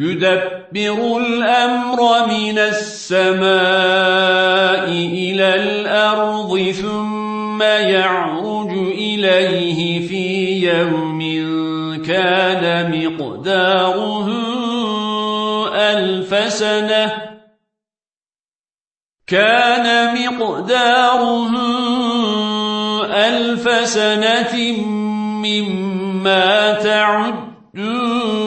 يدبر الأمر من السماء إلى الأرض ثم يعرج إليه في يوم كان مقداره ألف سنة. كان مقداره ألف سنة مما تعدون.